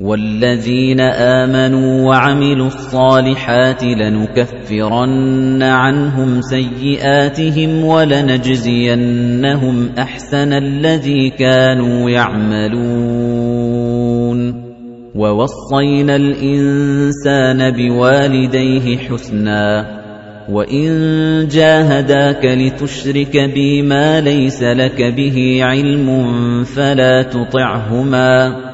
وَالَّذِينَ آمَنُوا وَعَمِلُوا الصَّالِحَاتِ لَنُكَفِّرَنَّ عَنْهُمْ سَيِّئَاتِهِمْ وَلَنَجْزِيَنَّهُمْ أَحْسَنَ الَّذِي كَانُوا يَعْمَلُونَ. وَوَصَّيْنَا الْإِنسَانَ بِوَالِدَيْهِ حُسْنًا وَإِن جَاهَدَاكَ لِتُشْرِكَ بِي مَا لَيْسَ لَكَ بِهِ عِلْمٌ فَلَا تُطِعْهُمَا.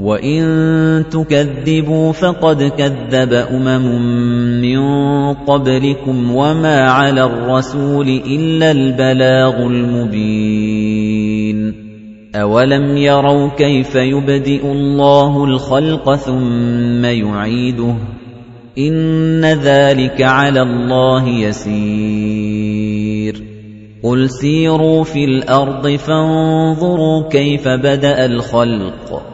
وَإِن تُكَذِّبُوا فَقَدْ كَذَّبَ أُمَمٌ مِّن قَبْلِكُمْ وَمَا عَلَى الرَّسُولِ إِلَّا الْبَلَاغُ الْمُبِينُ أَوَلَمْ يَرَوْا كَيْفَ يُبْدِئُ اللَّهُ الْخَلْقَ ثُمَّ يُعِيدُهُ إِنَّ ذَلِكَ عَلَى اللَّهِ يَسِيرٌ قُلْ سِيرُوا فِي الْأَرْضِ فَانظُرُوا كَيْفَ بَدَأَ الْخَلْقَ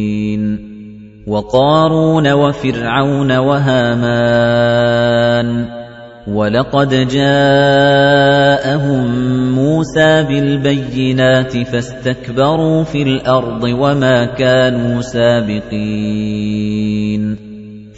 وَقَارُونَ وَفِرْعَوْنَ وَهَامَانَ وَلَقَدْ جَاءَهُم مُوسَى بِالْبَيِّنَاتِ فَاسْتَكْبَرُوا فِي الْأَرْضِ وَمَا كَانُوا سَابِقِينَ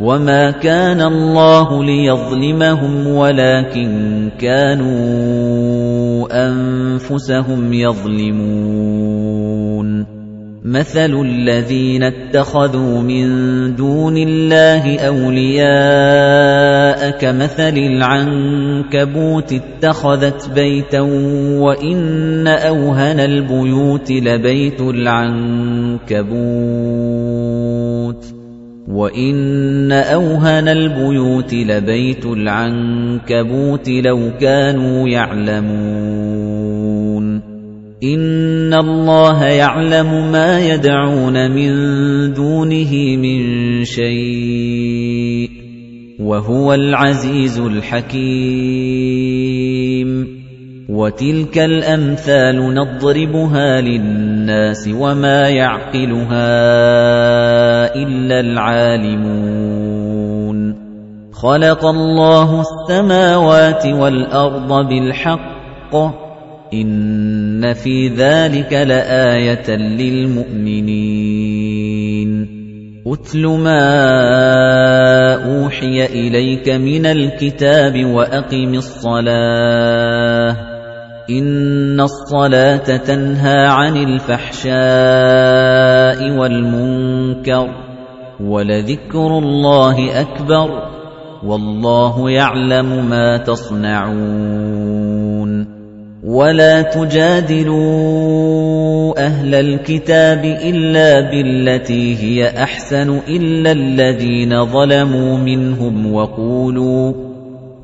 وَمَا كَانَ اللَّهُ لِيَظْلِمَهُمْ وَلَكِن كَانُوا أَنفُسَهُمْ يَظْلِمُونَ مَثَلُ الَّذِينَ اتَّخَذُوا مِن دُونِ اللَّهِ أَوْلِيَاءَ كَمَثَلِ الْعَنكَبُوتِ اتَّخَذَتْ بَيْتًا وَإِنَّ أَوْهَنَ الْبُيُوتِ لَبَيْتُ الْعَنكَبُوتِ وَإِنَّ أَوْهَنَ الْبُيُوتِ لَبَيْتُ الْعَنكَبُوتِ لَوْ كَانُوا يَعْلَمُونَ إِنَّ اللَّهَ يَعْلَمُ مَا يَدْعُونَ مِن دُونِهِ مِن شَيْءٍ وَهُوَ الْعَزِيزُ الْحَكِيمُ وَتِلْكَ الْأَمْثَالُ نَضْرِبُهَا لِلنَّاسِ وَمَا يَعْقِلُهَا إِلَّا الْعَالِمُونَ. خَلَقَ اللَّهُ السَّمَاوَاتِ وَالْأَرْضَ بِالْحَقِّ. إِنَّ فِي ذَلِكَ لَآيَةً لِلْمُؤْمِنِينَ. أُتْلُ مَا أُوحِيَ إِلَيْكَ مِنَ الْكِتَابِ وَأَقِمِ الصَّلَاةَ. إِنَّ الصَّلَاةَ تَنْهَى عَنِ الْفَحْشَاءِ وَالْمُنكَرِ وَلَذِكْرُ اللَّهِ أَكْبَرُ وَاللَّهُ يَعْلَمُ مَا تَصْنَعُونَ وَلَا تُجَادِلُوا أَهْلَ الْكِتَابِ إِلَّا بِالَّتِي هِيَ أَحْسَنُ إِلَّا الَّذِينَ ظَلَمُوا مِنْهُمْ وَقُولُوا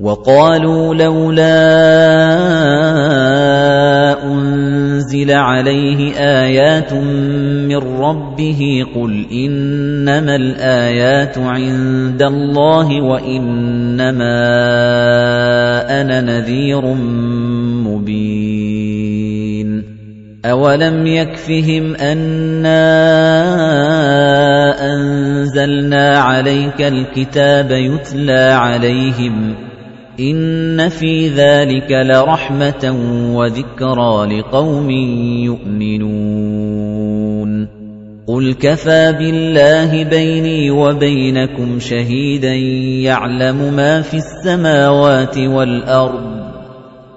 وَقَالُوا لَوْلَا أُنزِلَ عَلَيْهِ آيَاتٌ مِّن رَّبِّهِ قُلْ إِنَّمَا الْآيَاتُ عِندَ اللَّهِ وَإِنَّمَا أَنَا نَذِيرٌ مُّبِينٌ أَوَلَمْ يَكْفِهِمْ أَنَّا أَنزَلْنَا عَلَيْكَ الْكِتَابَ يُتْلَىٰ عَلَيْهِمْ إِنَّ فِي ذَلِكَ لَرَحْمَةً وَذِكْرَىٰ لِقَوْمٍ يُؤْمِنُونَ قُلْ كَفَىٰ بِاللَّهِ بَيْنِي وَبَيْنَكُمْ شَهِيدًا يَعْلَمُ مَا فِي السَّمَاوَاتِ وَالْأَرْضِ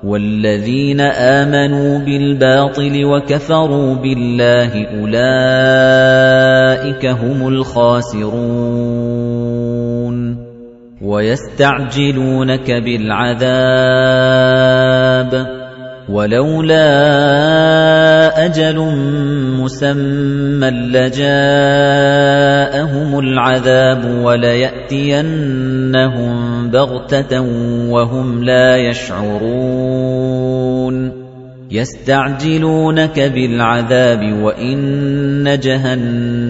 وَالَّذِينَ آمَنُوا بِالْبَاطِلِ وَكَفَرُوا بِاللَّهِ أُولَئِكَ هُمُ الْخَاسِرُونَ وَيَسْتَعْجِلُونَكَ بِالْعَذَابِ وَلَوْلَا أَجَلٌ مُّسَمًّى لَّجَاءَهُمُ الْعَذَابُ وَلَيَأْتِيَنَّهُم بَغْتَةً وَهُمْ لَا يَشْعُرُونَ. يَسْتَعْجِلُونَكَ بِالْعَذَابِ وَإِنَّ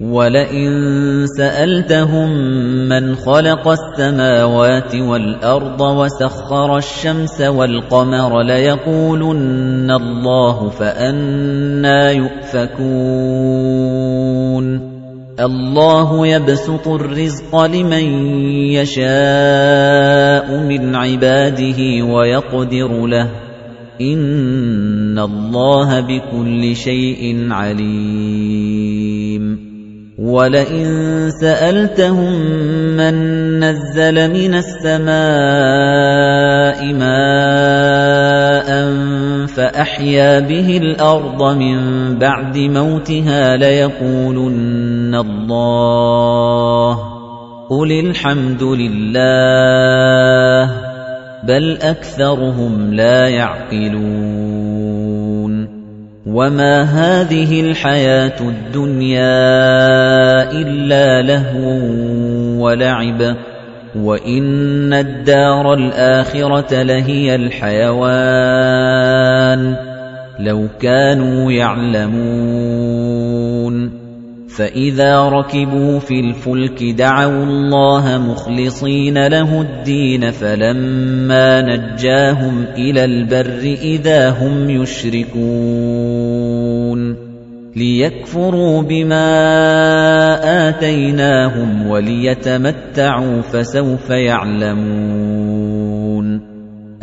وَلَئِن سَأَلْتَهُم مَّنْ خَلَقَ السَّمَاوَاتِ وَالْأَرْضَ وَسَخَّرَ الشَّمْسَ وَالْقَمَرَ لَيَقُولُنَّ اللَّهُ فَأَنَّىٰ يُؤْفَكُونَ. اللَّهُ يَبْسُطُ الرِّزْقَ لِمَن يَشَاءُ مِنْ عِبَادِهِ وَيَقْدِرُ لَهُ. إِنَّ اللَّهَ بِكُلِّ شَيْءٍ عَلِيمٌ. وَلَئِن سَأَلْتَهُم مَّن نَّزَّلَ مِنَ السَّمَاءِ مَاءً فَأَحْيَا بِهِ الْأَرْضَ مِن بَعْدِ مَوْتِهَا لَيَقُولُنَّ اللَّهُ قُلِ الْحَمْدُ لِلَّهِ بَلْ أَكْثَرُهُمْ لَا يَعْقِلُونَ وَمَا هَٰذِهِ الْحَيَاةُ الدُّنْيَا إِلَّا لَهْوٌ وَلَعِبٌ ۚ وَإِنَّ الدَّارَ الْآخِرَةَ لَهِيَ الْحَيَوَانُ ۚ لَوْ كَانُوا يَعْلَمُونَ فَإِذَا رَكِبُوا فِي الْفُلْكِ دَعَوُا اللَّهَ مُخْلِصِينَ لَهُ الدِّينَ فَلَمَّا نَجَّاهُمْ إِلَى الْبَرِّ إِذَا هُمْ يُشْرِكُونَ لِيَكْفُرُوا بِمَا آتَيْنَاهُمْ وَلِيَتَمَتَّعُوا فَسَوْفَ يَعْلَمُونَ